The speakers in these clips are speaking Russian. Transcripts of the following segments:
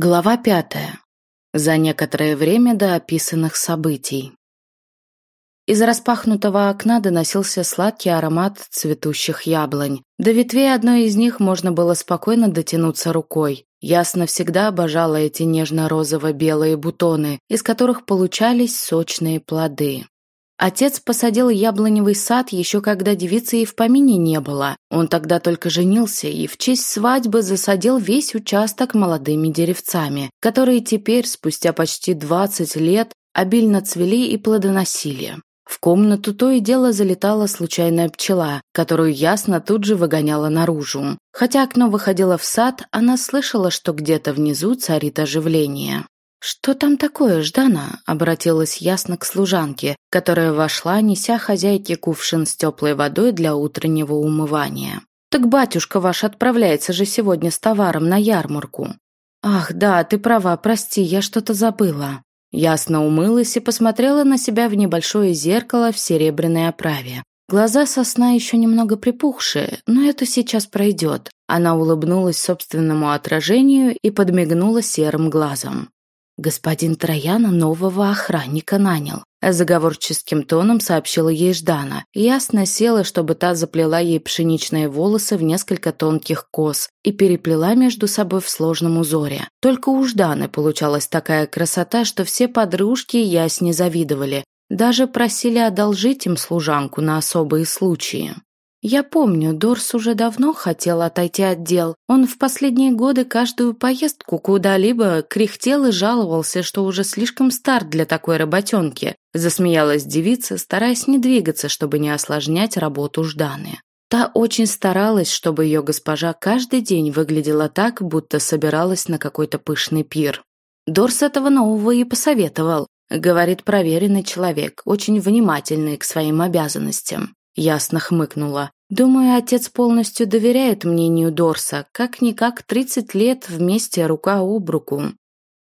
Глава пятая. За некоторое время до описанных событий. Из распахнутого окна доносился сладкий аромат цветущих яблонь. До ветвей одной из них можно было спокойно дотянуться рукой. Ясно всегда обожала эти нежно-розово-белые бутоны, из которых получались сочные плоды. Отец посадил яблоневый сад еще когда девицы и в помине не было. Он тогда только женился и в честь свадьбы засадил весь участок молодыми деревцами, которые теперь, спустя почти 20 лет, обильно цвели и плодоносили. В комнату то и дело залетала случайная пчела, которую ясно тут же выгоняла наружу. Хотя окно выходило в сад, она слышала, что где-то внизу царит оживление. «Что там такое, Ждана?» – обратилась ясно к служанке, которая вошла, неся хозяйке кувшин с теплой водой для утреннего умывания. «Так батюшка ваш отправляется же сегодня с товаром на ярмарку». «Ах, да, ты права, прости, я что-то забыла». Ясно умылась и посмотрела на себя в небольшое зеркало в серебряной оправе. Глаза сосна еще немного припухшие, но это сейчас пройдет. Она улыбнулась собственному отражению и подмигнула серым глазом. Господин Трояна нового охранника нанял. Заговорческим тоном сообщила ей Ждана. Ясно села, чтобы та заплела ей пшеничные волосы в несколько тонких кос и переплела между собой в сложном узоре. Только у Жданы получалась такая красота, что все подружки ясь не завидовали. Даже просили одолжить им служанку на особые случаи. Я помню, Дорс уже давно хотел отойти от дел. Он в последние годы каждую поездку куда-либо кряхтел и жаловался, что уже слишком стар для такой работенки. Засмеялась девица, стараясь не двигаться, чтобы не осложнять работу Жданы. Та очень старалась, чтобы ее госпожа каждый день выглядела так, будто собиралась на какой-то пышный пир. Дорс этого нового и посоветовал. Говорит проверенный человек, очень внимательный к своим обязанностям. Ясно хмыкнула. Думаю, отец полностью доверяет мнению Дорса. Как-никак 30 лет вместе рука об руку.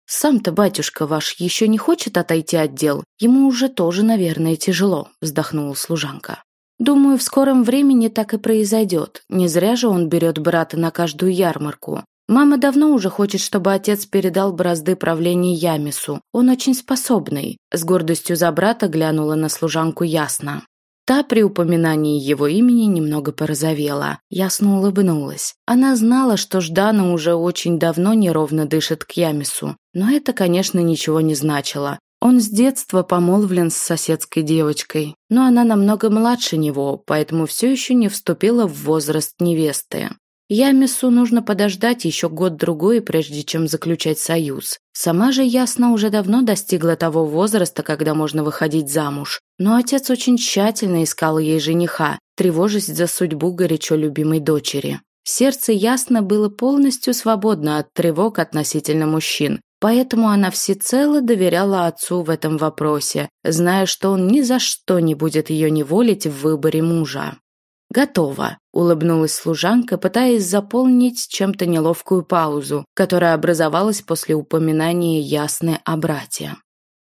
«Сам-то батюшка ваш еще не хочет отойти от дел? Ему уже тоже, наверное, тяжело», – вздохнула служанка. «Думаю, в скором времени так и произойдет. Не зря же он берет брата на каждую ярмарку. Мама давно уже хочет, чтобы отец передал бразды правления Ямису. Он очень способный». С гордостью за брата глянула на служанку ясно. Та при упоминании его имени немного порозовела. Ясно улыбнулась. Она знала, что Ждана уже очень давно неровно дышит к Ямису. Но это, конечно, ничего не значило. Он с детства помолвлен с соседской девочкой, но она намного младше него, поэтому все еще не вступила в возраст невесты. Ямису нужно подождать еще год-другой, прежде чем заключать союз. Сама же Ясна уже давно достигла того возраста, когда можно выходить замуж. Но отец очень тщательно искал ей жениха, тревожась за судьбу горячо любимой дочери. Сердце Ясно было полностью свободно от тревог относительно мужчин, поэтому она всецело доверяла отцу в этом вопросе, зная, что он ни за что не будет ее неволить в выборе мужа. «Готово», – улыбнулась служанка, пытаясь заполнить чем-то неловкую паузу, которая образовалась после упоминания Ясны о брате.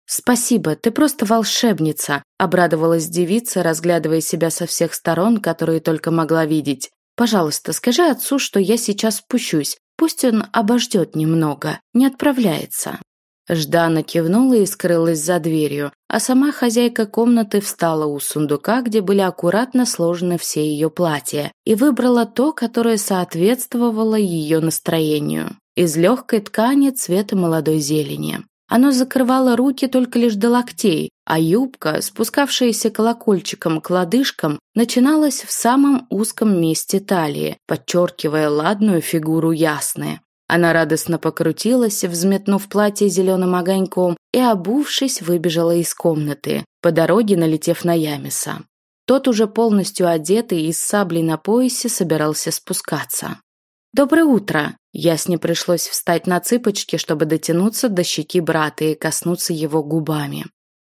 «Спасибо, ты просто волшебница», – обрадовалась девица, разглядывая себя со всех сторон, которые только могла видеть. «Пожалуйста, скажи отцу, что я сейчас спущусь. Пусть он обождет немного, не отправляется». Ждана кивнула и скрылась за дверью, а сама хозяйка комнаты встала у сундука, где были аккуратно сложены все ее платья, и выбрала то, которое соответствовало ее настроению. Из легкой ткани цвета молодой зелени. Оно закрывало руки только лишь до локтей, а юбка, спускавшаяся колокольчиком к лодыжкам, начиналась в самом узком месте талии, подчеркивая ладную фигуру ясны. Она радостно покрутилась, взметнув платье зеленым огоньком, и, обувшись, выбежала из комнаты, по дороге налетев на Ямиса. Тот уже полностью одетый и с саблей на поясе собирался спускаться. «Доброе утро!» Ясне пришлось встать на цыпочки, чтобы дотянуться до щеки брата и коснуться его губами.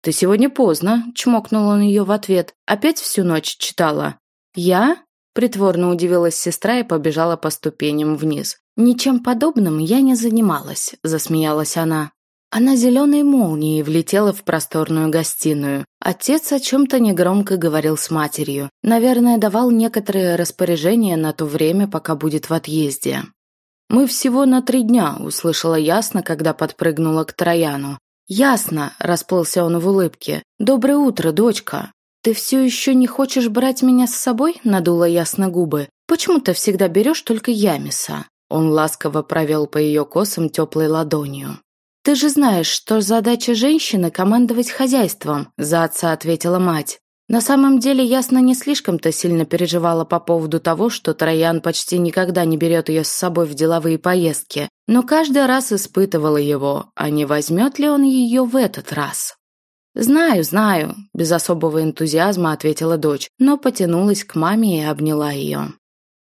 «Ты сегодня поздно», – чмокнул он ее в ответ. «Опять всю ночь читала?» «Я?» – притворно удивилась сестра и побежала по ступеням вниз. «Ничем подобным я не занималась», – засмеялась она. Она зеленой молнией влетела в просторную гостиную. Отец о чем-то негромко говорил с матерью. Наверное, давал некоторые распоряжения на то время, пока будет в отъезде. «Мы всего на три дня», – услышала ясно, когда подпрыгнула к Трояну. «Ясно», – расплылся он в улыбке. «Доброе утро, дочка». «Ты все еще не хочешь брать меня с собой?» – надула ясно губы. «Почему ты всегда берешь только Ямиса?» Он ласково провел по ее косам теплой ладонью. «Ты же знаешь, что задача женщины – командовать хозяйством», – за отца ответила мать. На самом деле Ясна не слишком-то сильно переживала по поводу того, что Троян почти никогда не берет ее с собой в деловые поездки, но каждый раз испытывала его, а не возьмет ли он ее в этот раз. «Знаю, знаю», – без особого энтузиазма ответила дочь, но потянулась к маме и обняла ее.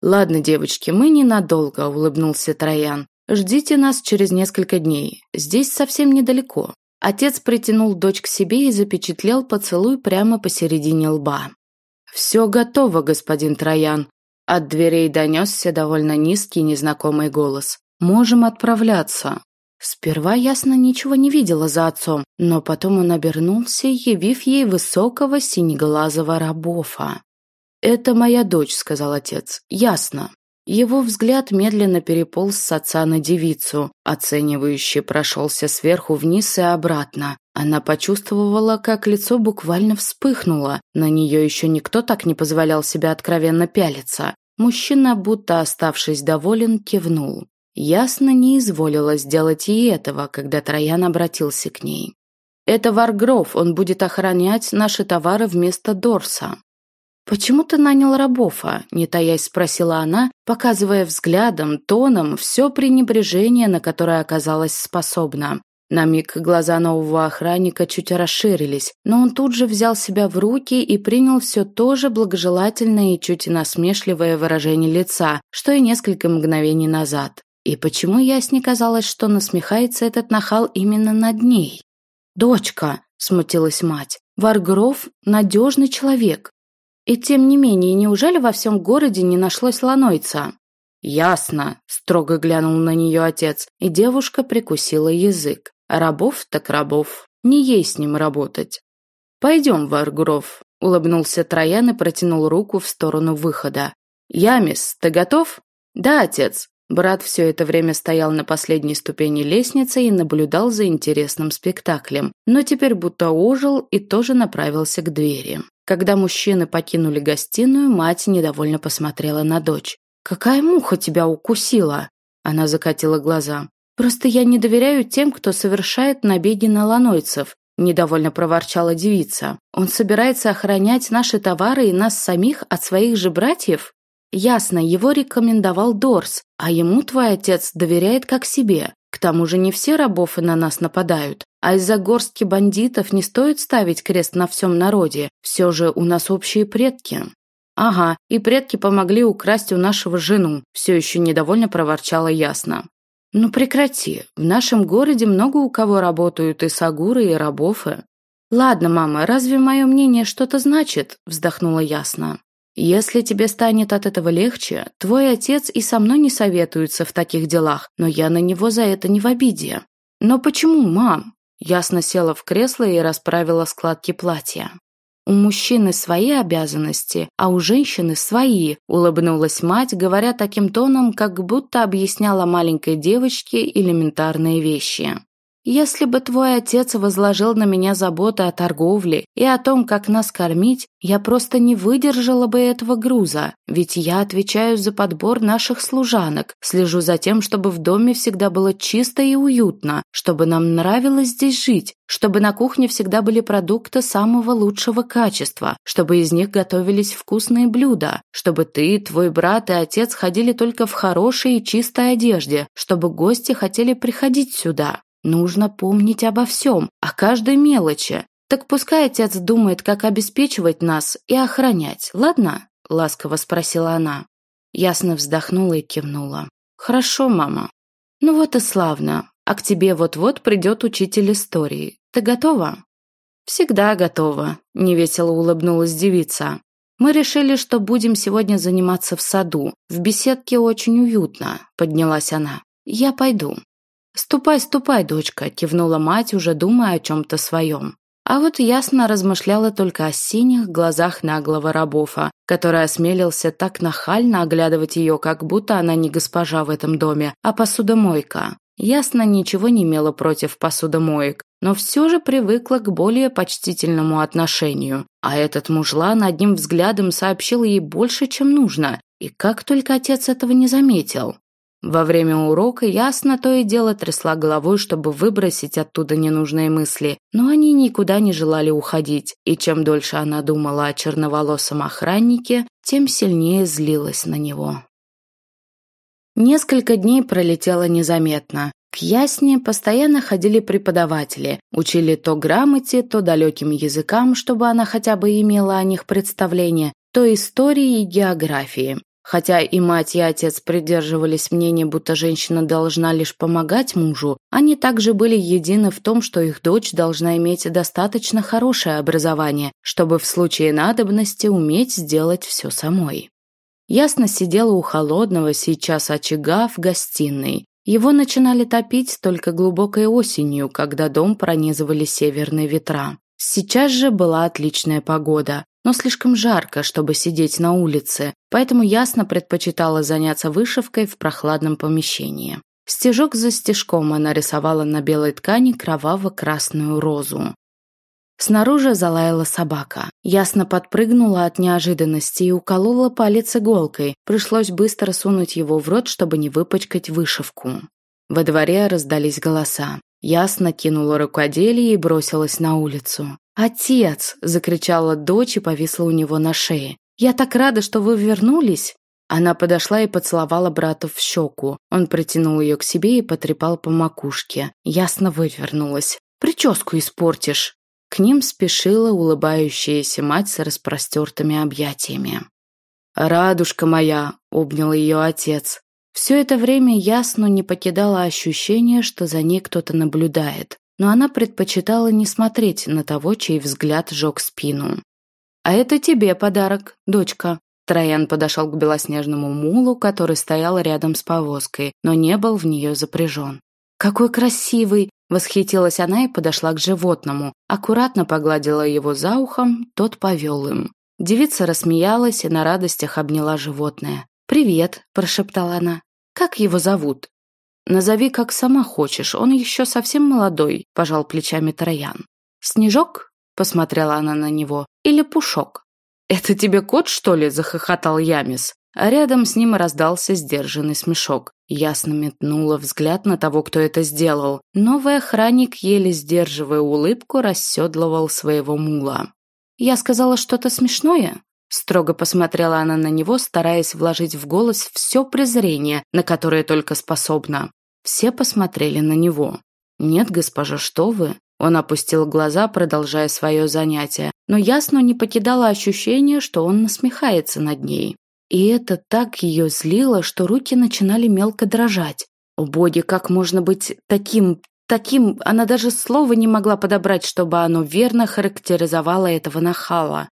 «Ладно, девочки, мы ненадолго», – улыбнулся Троян. «Ждите нас через несколько дней. Здесь совсем недалеко». Отец притянул дочь к себе и запечатлел поцелуй прямо посередине лба. «Все готово, господин Троян». От дверей донесся довольно низкий незнакомый голос. «Можем отправляться». Сперва ясно ничего не видела за отцом, но потом он обернулся, явив ей высокого синеглазого рабофа. «Это моя дочь», — сказал отец. «Ясно». Его взгляд медленно переполз с отца на девицу, оценивающе прошелся сверху вниз и обратно. Она почувствовала, как лицо буквально вспыхнуло. На нее еще никто так не позволял себя откровенно пялиться. Мужчина, будто оставшись доволен, кивнул. Ясно не изволила сделать и этого, когда Троян обратился к ней. «Это Варгров, он будет охранять наши товары вместо Дорса». «Почему ты нанял Рабофа?» – не таясь спросила она, показывая взглядом, тоном все пренебрежение, на которое оказалась способна. На миг глаза нового охранника чуть расширились, но он тут же взял себя в руки и принял все то же благожелательное и чуть насмешливое выражение лица, что и несколько мгновений назад. И почему ясне казалось, что насмехается этот нахал именно над ней? «Дочка», – смутилась мать, – «Варгров – надежный человек, и тем не менее, неужели во всем городе не нашлось ланойца? «Ясно», – строго глянул на нее отец, и девушка прикусила язык. «Рабов так рабов, не ей с ним работать». «Пойдем, Варгров», – улыбнулся Троян и протянул руку в сторону выхода. «Ямис, ты готов?» «Да, отец». Брат все это время стоял на последней ступени лестницы и наблюдал за интересным спектаклем, но теперь будто ожил и тоже направился к двери. Когда мужчины покинули гостиную, мать недовольно посмотрела на дочь. «Какая муха тебя укусила?» Она закатила глаза. «Просто я не доверяю тем, кто совершает набеги на ланойцев», недовольно проворчала девица. «Он собирается охранять наши товары и нас самих от своих же братьев?» «Ясно, его рекомендовал Дорс, а ему твой отец доверяет как себе. К тому же не все рабов и на нас нападают. А из-за горстки бандитов не стоит ставить крест на всем народе. Все же у нас общие предки. Ага, и предки помогли украсть у нашего жену. Все еще недовольно проворчала ясно. Ну прекрати, в нашем городе много у кого работают и сагуры, и рабофы. Ладно, мама, разве мое мнение что-то значит? Вздохнула ясно. Если тебе станет от этого легче, твой отец и со мной не советуется в таких делах, но я на него за это не в обиде. Но почему, мам? Ясно села в кресло и расправила складки платья. «У мужчины свои обязанности, а у женщины свои», – улыбнулась мать, говоря таким тоном, как будто объясняла маленькой девочке элементарные вещи. Если бы твой отец возложил на меня заботы о торговле и о том, как нас кормить, я просто не выдержала бы этого груза, ведь я отвечаю за подбор наших служанок, слежу за тем, чтобы в доме всегда было чисто и уютно, чтобы нам нравилось здесь жить, чтобы на кухне всегда были продукты самого лучшего качества, чтобы из них готовились вкусные блюда, чтобы ты, твой брат и отец ходили только в хорошей и чистой одежде, чтобы гости хотели приходить сюда. Нужно помнить обо всем, о каждой мелочи. Так пускай отец думает, как обеспечивать нас и охранять, ладно?» – ласково спросила она. Ясно вздохнула и кивнула. «Хорошо, мама». «Ну вот и славно. А к тебе вот-вот придет учитель истории. Ты готова?» «Всегда готова», – невесело улыбнулась девица. «Мы решили, что будем сегодня заниматься в саду. В беседке очень уютно», – поднялась она. «Я пойду». «Ступай, ступай, дочка», – кивнула мать, уже думая о чем-то своем. А вот ясно размышляла только о синих глазах наглого Рабофа, который осмелился так нахально оглядывать ее, как будто она не госпожа в этом доме, а посудомойка. Ясно ничего не имела против посудомоек, но все же привыкла к более почтительному отношению. А этот мужлан одним взглядом сообщил ей больше, чем нужно, и как только отец этого не заметил. Во время урока ясно то и дело трясла головой, чтобы выбросить оттуда ненужные мысли, но они никуда не желали уходить, и чем дольше она думала о черноволосом охраннике, тем сильнее злилась на него. Несколько дней пролетело незаметно. К Ясне постоянно ходили преподаватели, учили то грамоте, то далеким языкам, чтобы она хотя бы имела о них представление, то истории и географии. Хотя и мать, и отец придерживались мнения, будто женщина должна лишь помогать мужу, они также были едины в том, что их дочь должна иметь достаточно хорошее образование, чтобы в случае надобности уметь сделать все самой. Ясно сидела у холодного сейчас очага в гостиной. Его начинали топить только глубокой осенью, когда дом пронизывали северные ветра. Сейчас же была отличная погода но слишком жарко, чтобы сидеть на улице, поэтому ясно предпочитала заняться вышивкой в прохладном помещении. Стежок за стежком она рисовала на белой ткани кроваво-красную розу. Снаружи залаяла собака. Ясно подпрыгнула от неожиданности и уколола палец иголкой. Пришлось быстро сунуть его в рот, чтобы не выпачкать вышивку. Во дворе раздались голоса. Ясно кинула рукоделие и бросилась на улицу. «Отец!» – закричала дочь и повисла у него на шее. «Я так рада, что вы вернулись!» Она подошла и поцеловала брата в щеку. Он притянул ее к себе и потрепал по макушке. Ясно вывернулась. «Прическу испортишь!» К ним спешила улыбающаяся мать с распростертыми объятиями. «Радушка моя!» – обнял ее отец. Все это время ясно не покидало ощущение, что за ней кто-то наблюдает но она предпочитала не смотреть на того, чей взгляд жег спину. «А это тебе подарок, дочка». Троян подошел к белоснежному мулу, который стоял рядом с повозкой, но не был в нее запряжен. «Какой красивый!» – восхитилась она и подошла к животному, аккуратно погладила его за ухом, тот повел им. Девица рассмеялась и на радостях обняла животное. «Привет», – прошептала она. «Как его зовут?» «Назови, как сама хочешь, он еще совсем молодой», – пожал плечами Троян. «Снежок?» – посмотрела она на него. «Или Пушок?» «Это тебе кот, что ли?» – захохотал Ямис. А рядом с ним раздался сдержанный смешок. Ясно метнула взгляд на того, кто это сделал. Новый охранник, еле сдерживая улыбку, расседлывал своего мула. «Я сказала что-то смешное?» Строго посмотрела она на него, стараясь вложить в голос все презрение, на которое только способна. Все посмотрели на него. «Нет, госпожа, что вы?» Он опустил глаза, продолжая свое занятие, но ясно не покидало ощущение, что он насмехается над ней. И это так ее злило, что руки начинали мелко дрожать. О боги, как можно быть таким, таким, она даже слова не могла подобрать, чтобы оно верно характеризовало этого нахала.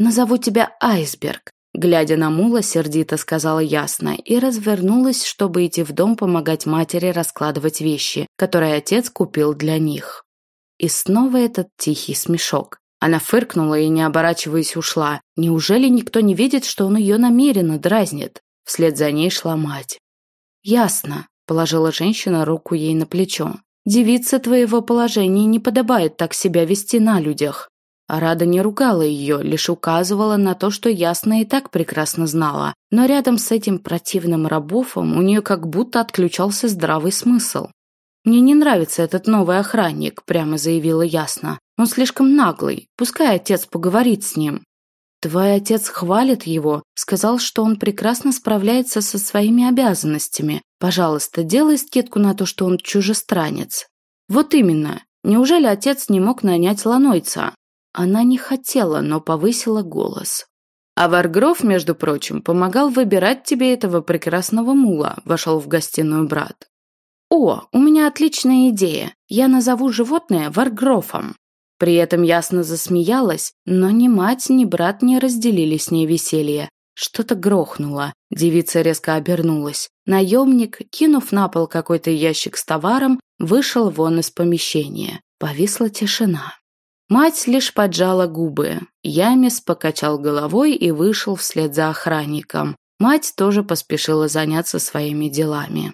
«Назову тебя Айсберг», — глядя на мула, сердито сказала ясно и развернулась, чтобы идти в дом помогать матери раскладывать вещи, которые отец купил для них. И снова этот тихий смешок. Она фыркнула и, не оборачиваясь, ушла. Неужели никто не видит, что он ее намеренно дразнит? Вслед за ней шла мать. «Ясно», — положила женщина руку ей на плечо. «Девица твоего положения не подобает так себя вести на людях. Рада не ругала ее, лишь указывала на то, что ясно и так прекрасно знала. Но рядом с этим противным рабофом у нее как будто отключался здравый смысл. «Мне не нравится этот новый охранник», – прямо заявила ясно. «Он слишком наглый. Пускай отец поговорит с ним». «Твой отец хвалит его, сказал, что он прекрасно справляется со своими обязанностями. Пожалуйста, делай скидку на то, что он чужестранец». «Вот именно. Неужели отец не мог нанять ланойца?» Она не хотела, но повысила голос. «А Варгров, между прочим, помогал выбирать тебе этого прекрасного мула», – вошел в гостиную брат. «О, у меня отличная идея. Я назову животное Варгрофом». При этом ясно засмеялась, но ни мать, ни брат не разделили с ней веселье. Что-то грохнуло. Девица резко обернулась. Наемник, кинув на пол какой-то ящик с товаром, вышел вон из помещения. Повисла тишина. Мать лишь поджала губы. Ямис покачал головой и вышел вслед за охранником. Мать тоже поспешила заняться своими делами.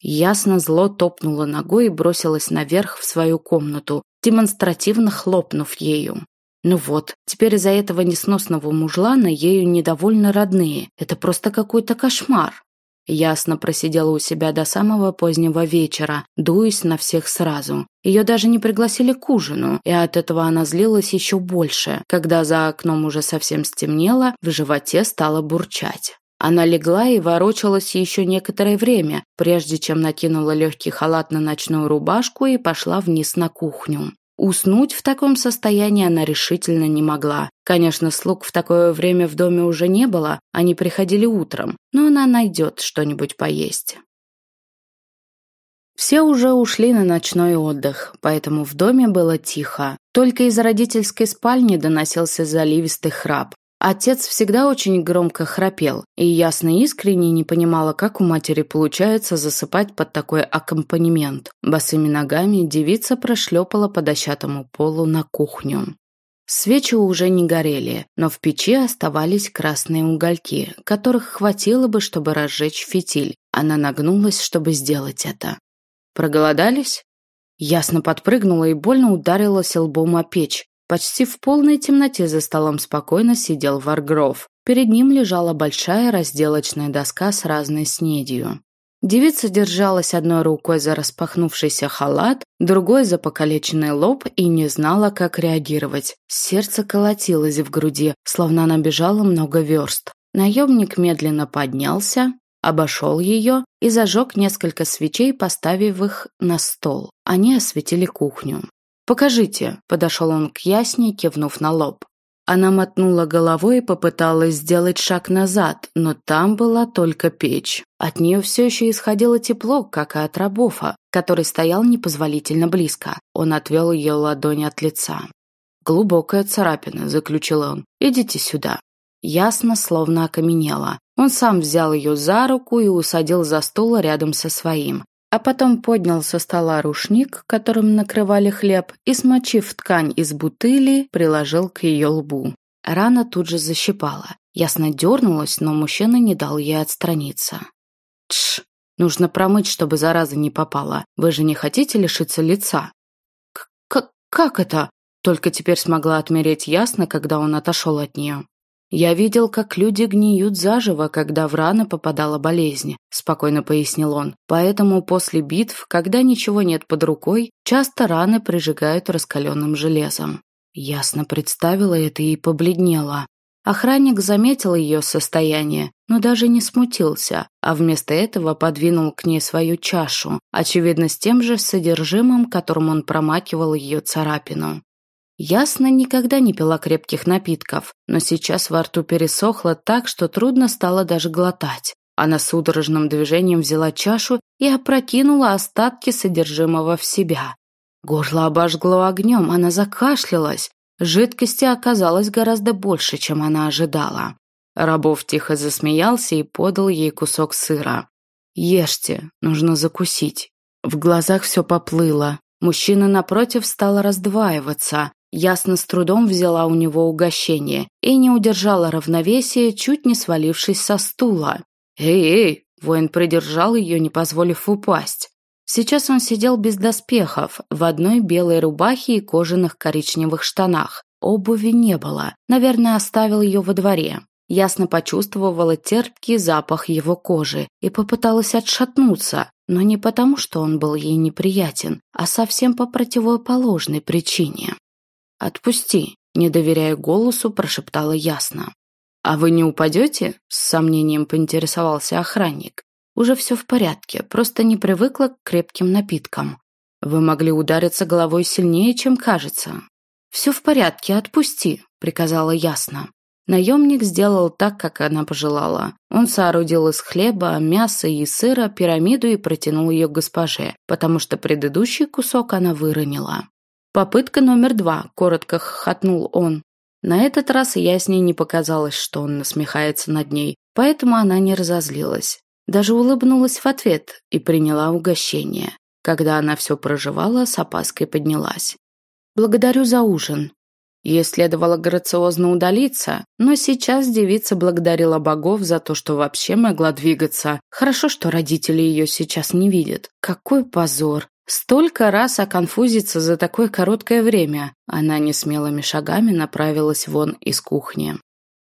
Ясно зло топнула ногой и бросилась наверх в свою комнату, демонстративно хлопнув ею. Ну вот, теперь из-за этого несносного мужлана ею недовольны родные. Это просто какой-то кошмар. Ясно просидела у себя до самого позднего вечера, дуясь на всех сразу. Ее даже не пригласили к ужину, и от этого она злилась еще больше. Когда за окном уже совсем стемнело, в животе стало бурчать. Она легла и ворочалась еще некоторое время, прежде чем накинула легкий халат на ночную рубашку и пошла вниз на кухню. Уснуть в таком состоянии она решительно не могла. Конечно, слуг в такое время в доме уже не было, они приходили утром, но она найдет что-нибудь поесть. Все уже ушли на ночной отдых, поэтому в доме было тихо. Только из родительской спальни доносился заливистый храп. Отец всегда очень громко храпел, и ясно искренне не понимала, как у матери получается засыпать под такой аккомпанемент. Босыми ногами девица прошлепала по дощатому полу на кухню. Свечи уже не горели, но в печи оставались красные угольки, которых хватило бы, чтобы разжечь фитиль. Она нагнулась, чтобы сделать это. «Проголодались?» Ясно подпрыгнула и больно ударилась лбом о печь. Почти в полной темноте за столом спокойно сидел Варгров. Перед ним лежала большая разделочная доска с разной снедью. Девица держалась одной рукой за распахнувшийся халат, другой за покалеченный лоб и не знала, как реагировать. Сердце колотилось в груди, словно она бежала много верст. Наемник медленно поднялся, обошел ее и зажег несколько свечей, поставив их на стол. Они осветили кухню. «Покажите», – подошел он к Ясне, кивнув на лоб. Она мотнула головой и попыталась сделать шаг назад, но там была только печь. От нее все еще исходило тепло, как и от Рабофа, который стоял непозволительно близко. Он отвел ее ладонь от лица. «Глубокая царапина», – заключил он. «Идите сюда». Ясно, словно окаменела. Он сам взял ее за руку и усадил за стул рядом со своим а потом поднял со стола рушник, которым накрывали хлеб, и, смочив ткань из бутыли, приложил к ее лбу. Рана тут же защипала. Ясно дернулась, но мужчина не дал ей отстраниться. «Тш, нужно промыть, чтобы зараза не попала. Вы же не хотите лишиться лица?» К «Как это?» Только теперь смогла отмереть ясно, когда он отошел от нее. «Я видел, как люди гниют заживо, когда в раны попадала болезнь», – спокойно пояснил он. «Поэтому после битв, когда ничего нет под рукой, часто раны прижигают раскаленным железом». Ясно представила это и побледнела. Охранник заметил ее состояние, но даже не смутился, а вместо этого подвинул к ней свою чашу, очевидно, с тем же содержимым, которым он промакивал ее царапину. Ясно никогда не пила крепких напитков, но сейчас во рту пересохло так, что трудно стало даже глотать. Она судорожным движением взяла чашу и опрокинула остатки содержимого в себя. Горло обожгло огнем, она закашлялась. Жидкости оказалось гораздо больше, чем она ожидала. Рабов тихо засмеялся и подал ей кусок сыра. «Ешьте, нужно закусить». В глазах все поплыло. Мужчина напротив стал раздваиваться. Ясно с трудом взяла у него угощение и не удержала равновесия, чуть не свалившись со стула. «Эй-эй!» – воин придержал ее, не позволив упасть. Сейчас он сидел без доспехов, в одной белой рубахе и кожаных коричневых штанах. Обуви не было, наверное, оставил ее во дворе. Ясно почувствовала терпкий запах его кожи и попыталась отшатнуться, но не потому, что он был ей неприятен, а совсем по противоположной причине. «Отпусти», — не доверяя голосу, прошептала ясно. «А вы не упадете?» — с сомнением поинтересовался охранник. «Уже все в порядке, просто не привыкла к крепким напиткам. Вы могли удариться головой сильнее, чем кажется». «Все в порядке, отпусти», — приказала ясно. Наемник сделал так, как она пожелала. Он соорудил из хлеба, мяса и сыра пирамиду и протянул ее госпоже, потому что предыдущий кусок она выронила. «Попытка номер два», – коротко хохотнул он. На этот раз ясней не показалось, что он насмехается над ней, поэтому она не разозлилась. Даже улыбнулась в ответ и приняла угощение. Когда она все проживала, с опаской поднялась. «Благодарю за ужин». Ей следовало грациозно удалиться, но сейчас девица благодарила богов за то, что вообще могла двигаться. Хорошо, что родители ее сейчас не видят. Какой позор! Столько раз оконфузиться за такое короткое время. Она несмелыми шагами направилась вон из кухни.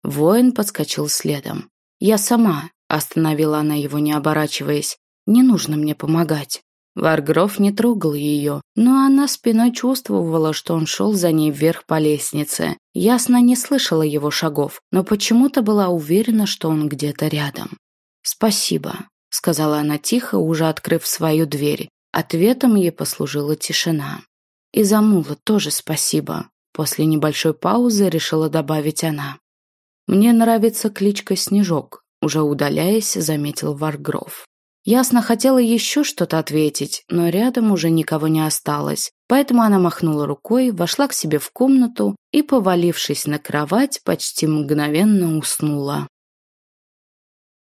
Воин подскочил следом. «Я сама», — остановила она его, не оборачиваясь. «Не нужно мне помогать». Варгров не трогал ее, но она спиной чувствовала, что он шел за ней вверх по лестнице. Ясно не слышала его шагов, но почему-то была уверена, что он где-то рядом. «Спасибо», — сказала она тихо, уже открыв свою дверь. Ответом ей послужила тишина. «И за Мула тоже спасибо», — после небольшой паузы решила добавить она. «Мне нравится кличка Снежок», — уже удаляясь, заметил Варгров. Ясно хотела еще что-то ответить, но рядом уже никого не осталось, поэтому она махнула рукой, вошла к себе в комнату и, повалившись на кровать, почти мгновенно уснула.